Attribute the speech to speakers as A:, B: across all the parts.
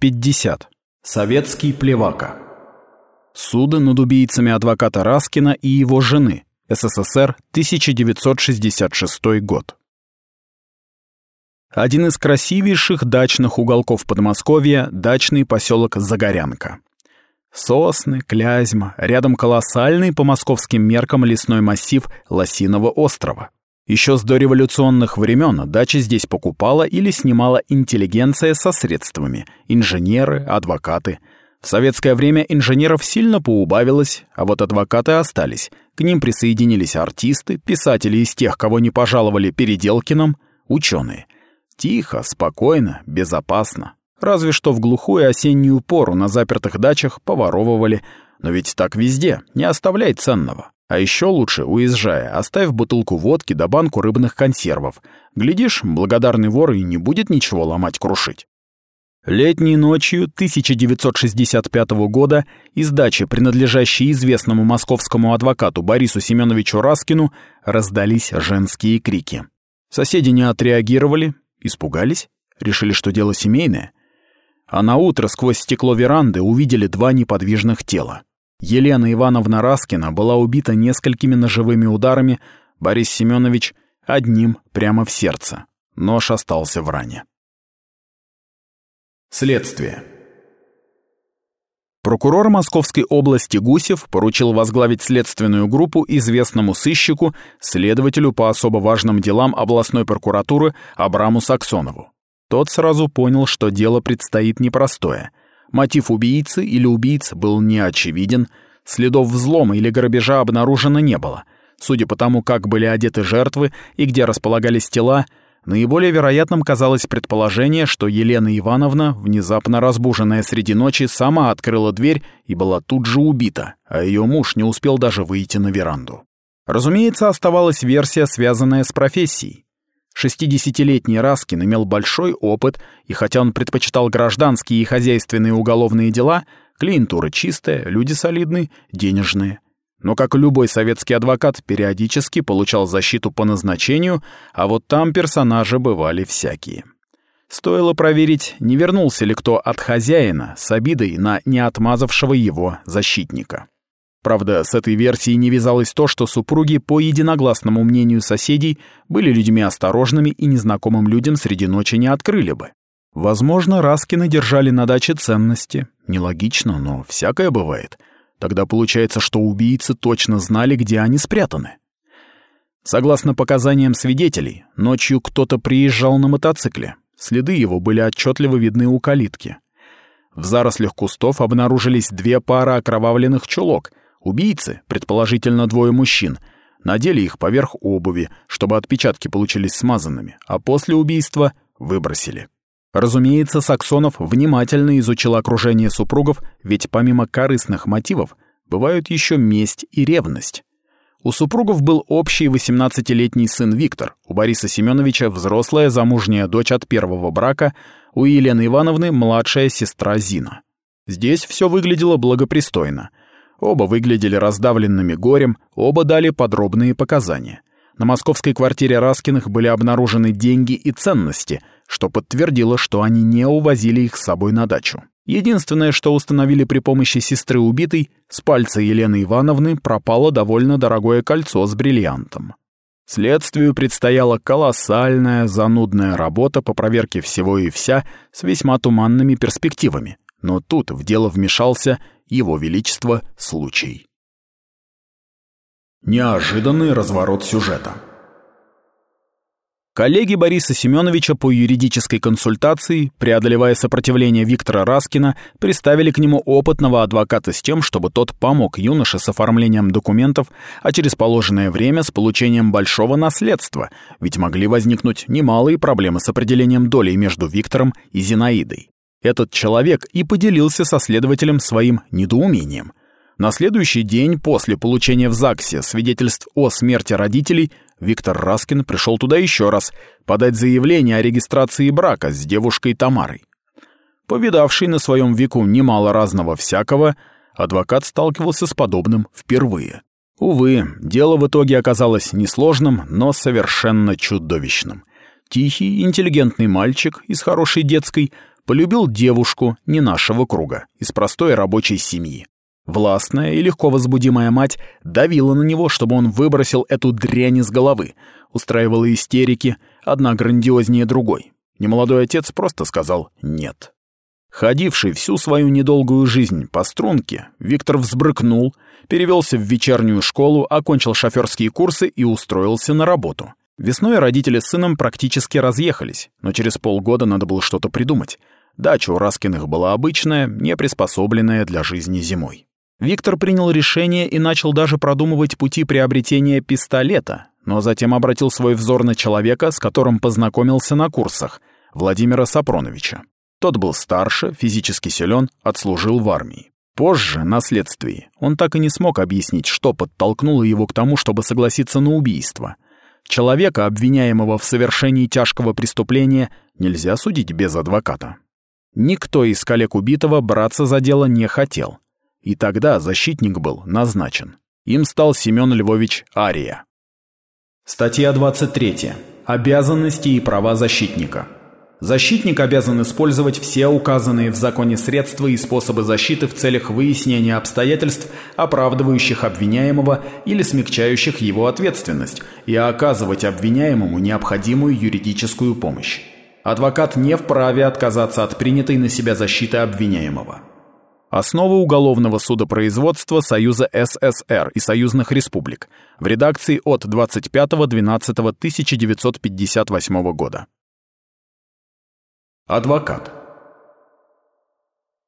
A: 50. Советский плевака. Суды над убийцами адвоката Раскина и его жены. СССР, 1966 год. Один из красивейших дачных уголков Подмосковья – дачный поселок Загорянка. Сосны, Клязьма, рядом колоссальный по московским меркам лесной массив Лосиного острова. Еще с дореволюционных времен дачи здесь покупала или снимала интеллигенция со средствами – инженеры, адвокаты. В советское время инженеров сильно поубавилось, а вот адвокаты остались. К ним присоединились артисты, писатели из тех, кого не пожаловали Переделкиным, ученые. Тихо, спокойно, безопасно. Разве что в глухую осеннюю пору на запертых дачах поворовывали. Но ведь так везде, не оставляй ценного. А еще лучше, уезжая, оставь бутылку водки да банку рыбных консервов. Глядишь, благодарный вор и не будет ничего ломать-крушить. Летней ночью 1965 года из дачи, принадлежащей известному московскому адвокату Борису Семеновичу Раскину, раздались женские крики. Соседи не отреагировали, испугались, решили, что дело семейное. А на утро сквозь стекло веранды увидели два неподвижных тела. Елена Ивановна Раскина была убита несколькими ножевыми ударами, Борис Семенович — одним прямо в сердце. Нож остался в ране. Следствие. Прокурор Московской области Гусев поручил возглавить следственную группу известному сыщику, следователю по особо важным делам областной прокуратуры Абраму Саксонову. Тот сразу понял, что дело предстоит непростое. Мотив убийцы или убийц был неочевиден, следов взлома или грабежа обнаружено не было. Судя по тому, как были одеты жертвы и где располагались тела, наиболее вероятным казалось предположение, что Елена Ивановна, внезапно разбуженная среди ночи, сама открыла дверь и была тут же убита, а ее муж не успел даже выйти на веранду. Разумеется, оставалась версия, связанная с профессией. Шестидесятилетний Раскин имел большой опыт, и хотя он предпочитал гражданские и хозяйственные уголовные дела, клиентура чистая, люди солидные, денежные. Но, как любой советский адвокат, периодически получал защиту по назначению, а вот там персонажи бывали всякие. Стоило проверить, не вернулся ли кто от хозяина с обидой на неотмазавшего его защитника. Правда, с этой версией не вязалось то, что супруги, по единогласному мнению соседей, были людьми осторожными и незнакомым людям среди ночи не открыли бы. Возможно, Раскины держали на даче ценности. Нелогично, но всякое бывает. Тогда получается, что убийцы точно знали, где они спрятаны. Согласно показаниям свидетелей, ночью кто-то приезжал на мотоцикле. Следы его были отчетливо видны у калитки. В зарослях кустов обнаружились две пары окровавленных чулок — Убийцы, предположительно двое мужчин, надели их поверх обуви, чтобы отпечатки получились смазанными, а после убийства выбросили. Разумеется, Саксонов внимательно изучил окружение супругов, ведь помимо корыстных мотивов бывают еще месть и ревность. У супругов был общий 18-летний сын Виктор, у Бориса Семеновича взрослая замужняя дочь от первого брака, у Елены Ивановны младшая сестра Зина. Здесь все выглядело благопристойно. Оба выглядели раздавленными горем, оба дали подробные показания. На московской квартире Раскиных были обнаружены деньги и ценности, что подтвердило, что они не увозили их с собой на дачу. Единственное, что установили при помощи сестры убитой, с пальца Елены Ивановны пропало довольно дорогое кольцо с бриллиантом. Следствию предстояла колоссальная, занудная работа по проверке всего и вся с весьма туманными перспективами. Но тут в дело вмешался его Величество случай. Неожиданный разворот сюжета. Коллеги Бориса Семеновича по юридической консультации, преодолевая сопротивление Виктора Раскина, приставили к нему опытного адвоката с тем, чтобы тот помог юноше с оформлением документов, а через положенное время с получением большого наследства, ведь могли возникнуть немалые проблемы с определением долей между Виктором и Зинаидой. Этот человек и поделился со следователем своим недоумением. На следующий день после получения в ЗАГСе свидетельств о смерти родителей Виктор Раскин пришел туда еще раз подать заявление о регистрации брака с девушкой Тамарой. Повидавший на своем веку немало разного всякого, адвокат сталкивался с подобным впервые. Увы, дело в итоге оказалось несложным, но совершенно чудовищным. Тихий, интеллигентный мальчик из хорошей детской Полюбил девушку не нашего круга, из простой рабочей семьи. Властная и легко возбудимая мать давила на него, чтобы он выбросил эту дрянь из головы, устраивала истерики, одна грандиознее другой. Немолодой отец просто сказал «нет». Ходивший всю свою недолгую жизнь по струнке, Виктор взбрыкнул, перевелся в вечернюю школу, окончил шоферские курсы и устроился на работу. Весной родители с сыном практически разъехались, но через полгода надо было что-то придумать. Дача у Раскиных была обычная, не приспособленная для жизни зимой. Виктор принял решение и начал даже продумывать пути приобретения пистолета, но затем обратил свой взор на человека, с которым познакомился на курсах, Владимира Сапроновича. Тот был старше, физически силен, отслужил в армии. Позже, на следствии, он так и не смог объяснить, что подтолкнуло его к тому, чтобы согласиться на убийство. Человека, обвиняемого в совершении тяжкого преступления, нельзя судить без адвоката. Никто из коллег убитого браться за дело не хотел. И тогда защитник был назначен. Им стал Семен Львович Ария.
B: Статья 23. Обязанности и права защитника. Защитник обязан использовать все указанные в законе средства и способы защиты в целях выяснения обстоятельств, оправдывающих обвиняемого или смягчающих его ответственность, и оказывать обвиняемому необходимую юридическую помощь. Адвокат не вправе отказаться от принятой на себя защиты обвиняемого.
A: Основа уголовного судопроизводства Союза СССР и союзных республик в редакции от 25.12.1958 года.
B: Адвокат.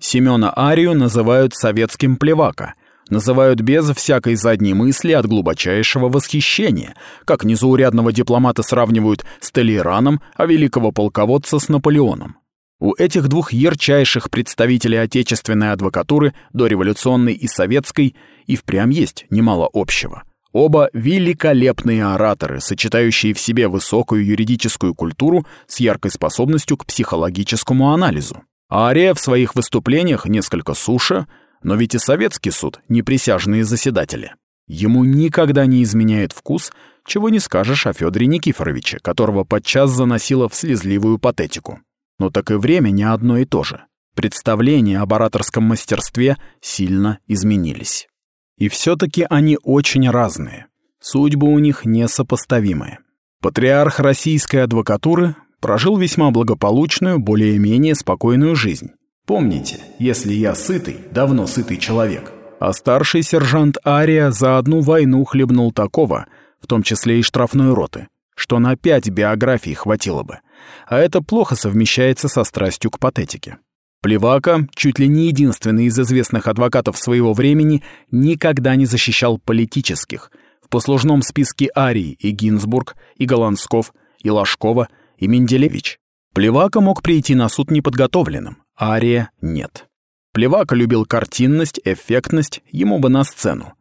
A: Семена Арию называют советским плевака, называют без всякой задней мысли от глубочайшего восхищения, как незаурядного дипломата сравнивают с Толераном, а великого полководца с Наполеоном. У этих двух ярчайших представителей отечественной адвокатуры, дореволюционной и советской, и впрямь есть немало общего. Оба великолепные ораторы, сочетающие в себе высокую юридическую культуру с яркой способностью к психологическому анализу. Ария в своих выступлениях несколько суше, но ведь и советский суд — неприсяжные заседатели. Ему никогда не изменяет вкус, чего не скажешь о Федоре Никифоровиче, которого подчас заносило в слезливую патетику. Но так и время не одно и то же. Представления об ораторском мастерстве сильно изменились. И все-таки они очень разные. Судьбы у них несопоставимые. Патриарх российской адвокатуры прожил весьма благополучную, более-менее спокойную жизнь. Помните, если я сытый, давно сытый человек. А старший сержант Ария за одну войну хлебнул такого, в том числе и штрафной роты, что на пять биографий хватило бы. А это плохо совмещается со страстью к патетике. Плевака, чуть ли не единственный из известных адвокатов своего времени, никогда не защищал политических. В послужном списке Арии и Гинзбург, и Голландсков, и Ложкова, и Менделевич. Плевака мог прийти на суд неподготовленным, Ария нет. Плевака любил картинность, эффектность, ему бы на сцену.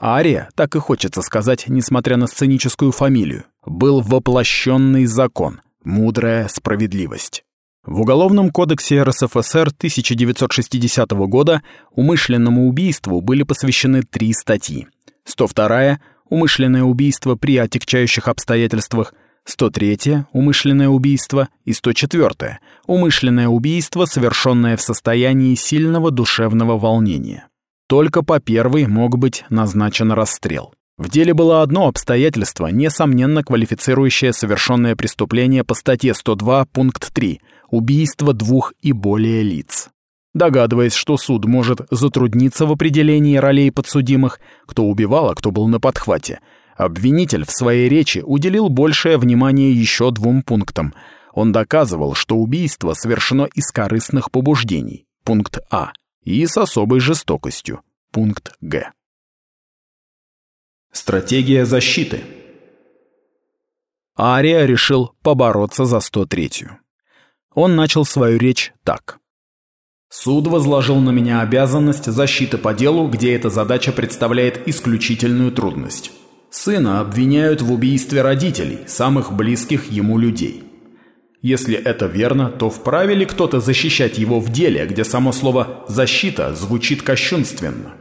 A: Ария, так и хочется сказать, несмотря на сценическую фамилию, был воплощенный закон, мудрая справедливость. В Уголовном кодексе РСФСР 1960 года умышленному убийству были посвящены три статьи. 102 умышленное убийство при отягчающих обстоятельствах, 103 умышленное убийство и 104 умышленное убийство, совершенное в состоянии сильного душевного волнения. Только по первой мог быть назначен расстрел. В деле было одно обстоятельство, несомненно квалифицирующее совершенное преступление по статье 102 пункт 3 убийство двух и более лиц. Догадываясь, что суд может затрудниться в определении ролей подсудимых, кто убивал, а кто был на подхвате, обвинитель в своей речи уделил большее внимание еще двум пунктам. Он доказывал, что убийство совершено из корыстных побуждений, пункт А, и с особой жестокостью, пункт Г.
B: Стратегия защиты.
A: Ария решил побороться за 103-ю. Он начал свою речь так.
B: Суд возложил на меня обязанность защиты по делу, где эта задача представляет исключительную трудность. Сына обвиняют в убийстве родителей, самых близких ему людей. Если это верно, то вправе ли кто-то защищать его в деле, где само слово «защита» звучит кощунственно?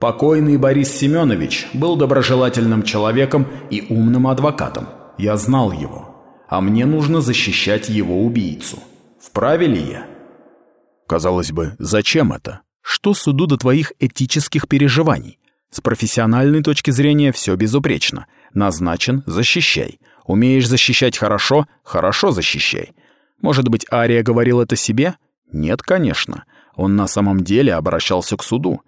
B: Покойный Борис Семенович был доброжелательным человеком и умным адвокатом. Я знал его. А мне нужно защищать его убийцу. Вправе ли я?
A: Казалось бы, зачем это? Что суду до твоих этических переживаний? С профессиональной точки зрения все безупречно. Назначен — защищай. Умеешь защищать хорошо — хорошо защищай. Может быть, Ария говорил это себе? Нет, конечно. Он на самом деле обращался к суду.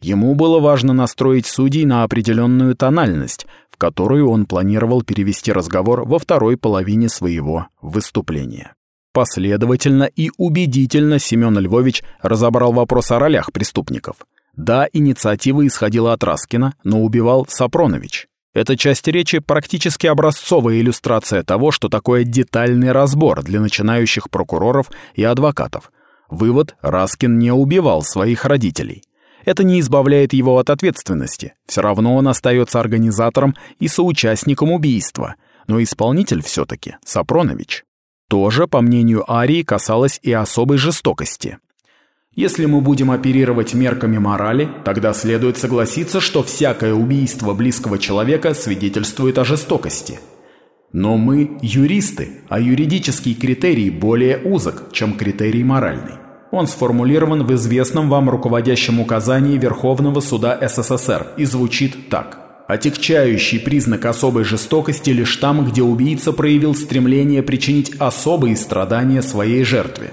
A: Ему было важно настроить судей на определенную тональность, в которую он планировал перевести разговор во второй половине своего выступления. Последовательно и убедительно Семен Львович разобрал вопрос о ролях преступников. Да, инициатива исходила от Раскина, но убивал Сапронович. Эта часть речи практически образцовая иллюстрация того, что такое детальный разбор для начинающих прокуроров и адвокатов. Вывод – Раскин не убивал своих родителей. Это не избавляет его от ответственности. Все равно он остается организатором и соучастником убийства. Но исполнитель все-таки Сапронович. Тоже, по мнению Арии, касалось и особой жестокости. Если мы будем оперировать мерками морали, тогда следует согласиться, что всякое убийство близкого человека свидетельствует о жестокости. Но мы юристы, а юридический критерий более узок, чем критерий моральный. Он сформулирован в известном вам руководящем указании Верховного суда СССР и звучит так. Отягчающий признак особой жестокости лишь там, где убийца проявил стремление причинить особые страдания своей жертве.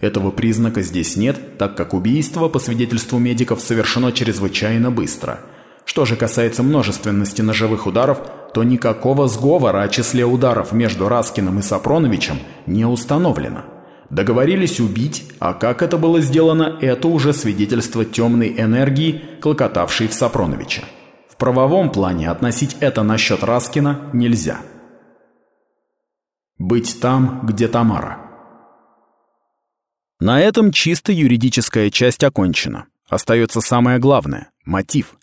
A: Этого признака здесь нет, так как убийство, по свидетельству медиков, совершено чрезвычайно быстро. Что же касается множественности ножевых ударов, то никакого сговора о числе ударов между Раскиным и Сапроновичем не установлено. Договорились убить, а как это было сделано, это уже свидетельство темной энергии, клокотавшей в Сапроновича. В правовом плане относить это насчет Раскина нельзя. Быть там, где Тамара. На этом чисто юридическая часть окончена. Остается самое главное – мотив.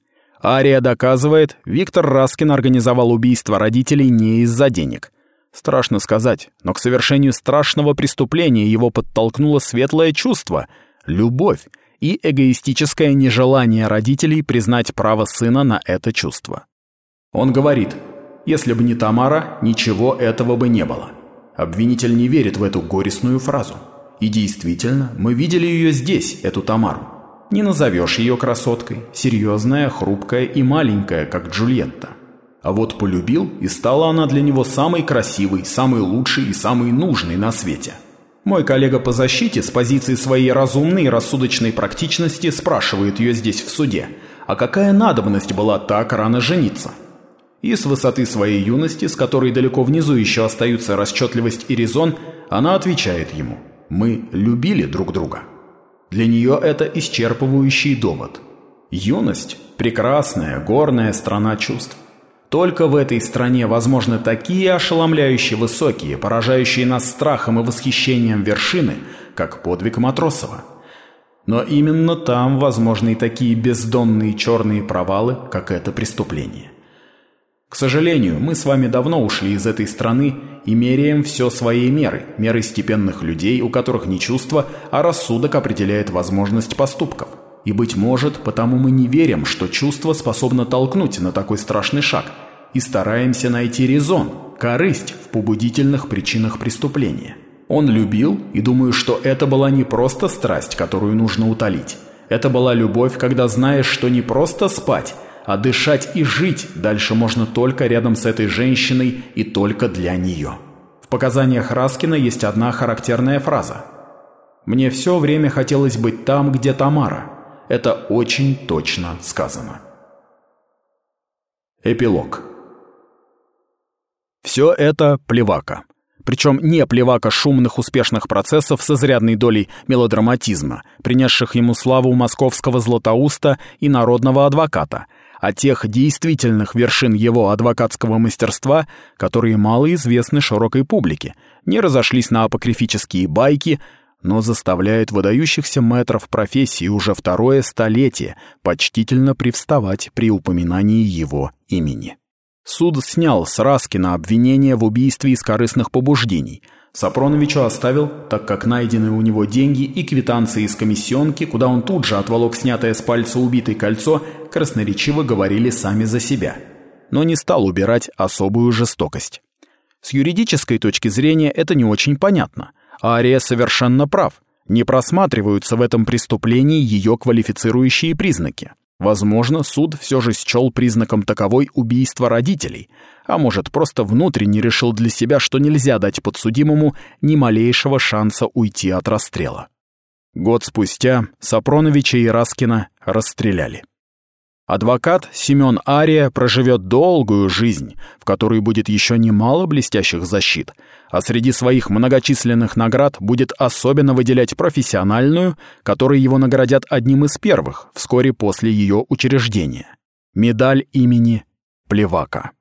A: Ария доказывает, Виктор Раскин организовал убийство родителей не из-за денег – Страшно сказать, но к совершению страшного преступления его подтолкнуло светлое чувство — любовь и эгоистическое нежелание родителей признать право сына на это чувство. Он говорит, если бы не Тамара, ничего этого бы не было. Обвинитель не верит в эту горестную фразу. И действительно, мы видели ее здесь, эту Тамару. Не назовешь ее красоткой, серьезная, хрупкая и маленькая, как Джульетта. А вот полюбил, и стала она для него самой красивой, самой лучшей и самой нужной на свете. Мой коллега по защите с позиции своей разумной и рассудочной практичности спрашивает ее здесь в суде, а какая надобность была так рано жениться? И с высоты своей юности, с которой далеко внизу еще остаются расчетливость и резон, она отвечает ему «Мы любили друг друга». Для нее это исчерпывающий довод. Юность – прекрасная, горная страна чувств. Только в этой стране возможны такие ошеломляющие высокие, поражающие нас страхом и восхищением вершины, как подвиг Матросова. Но именно там возможны и такие бездонные черные провалы, как это преступление. К сожалению, мы с вами давно ушли из этой страны и меряем все своей мерой, мерой степенных людей, у которых не чувство, а рассудок определяет возможность поступков. И, быть может, потому мы не верим, что чувство способно толкнуть на такой страшный шаг, и стараемся найти резон, корысть в побудительных причинах преступления. Он любил, и думаю, что это была не просто страсть, которую нужно утолить. Это была любовь, когда знаешь, что не просто спать, а дышать и жить дальше можно только рядом с этой женщиной и только для нее. В показаниях Раскина есть одна характерная фраза. «Мне все время хотелось быть там, где Тамара», это очень точно сказано. Эпилог. Все это плевака. Причем не плевака шумных успешных процессов с изрядной долей мелодраматизма, принесших ему славу московского златоуста и народного адвоката, а тех действительных вершин его адвокатского мастерства, которые мало известны широкой публике, не разошлись на апокрифические байки, но заставляет выдающихся мэтров профессии уже второе столетие почтительно привставать при упоминании его имени. Суд снял с Раскина обвинение в убийстве из корыстных побуждений. Сапроновичу оставил, так как найдены у него деньги и квитанции из комиссионки, куда он тут же отволок снятое с пальца убитое кольцо, красноречиво говорили сами за себя. Но не стал убирать особую жестокость. С юридической точки зрения это не очень понятно. Ария совершенно прав. Не просматриваются в этом преступлении ее квалифицирующие признаки. Возможно, суд все же счел признаком таковой убийство родителей, а может, просто внутренне решил для себя, что нельзя дать подсудимому ни малейшего шанса уйти от расстрела. Год спустя Сапроновича и Раскина расстреляли. Адвокат Семен Ария проживет долгую жизнь, в которой будет еще немало блестящих защит, а среди своих многочисленных наград будет особенно выделять профессиональную, которой его наградят одним из первых, вскоре после ее учреждения. Медаль имени Плевака.